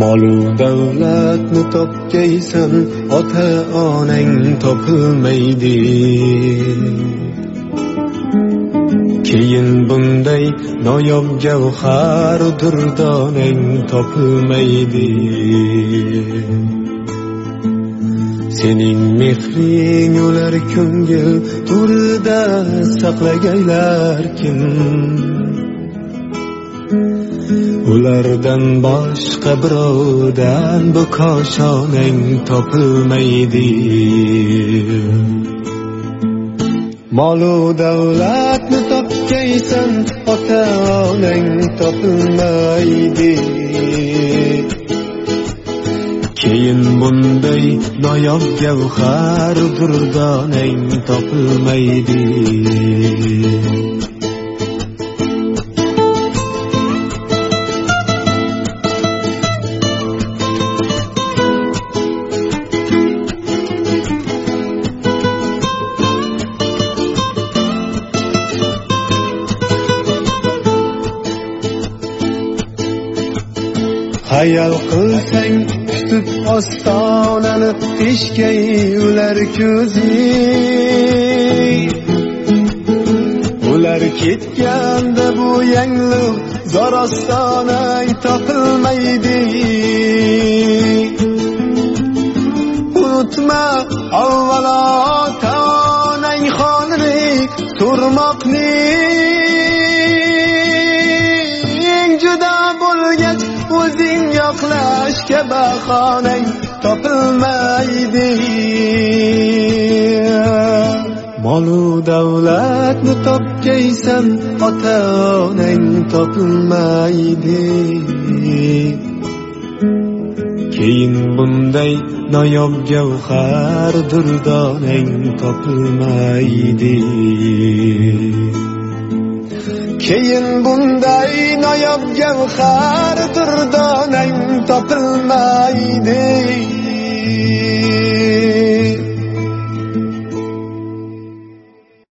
molu davlatni topgaysan ota onang topilmaydi. Keyin bunday noyob gavhar durdonang topilmaydi. Sening mehring ular ko'ngil to'rida saqlagaylar kim ulardan boshqa birovdan bu koshonang topilmaydi. Molu davlatni topgaysan ota onang topilmaydi. Keyin bunday noyob gavhar durdonang topilmaydi. Hayal qilsang kutib ostonani teshgay ular ko'zi ular ketganda bu yangliq zor ostonang topilmaydi. Unutma avvalo ota onang xonlik turmoqning yoqlashga bahonang topilmaydi molu davlatni topgaysan ota onang topilmaydi keyin bunday noyob gavhar durdonang topilmaydi keyin bunday noyob gavhar topilmaydi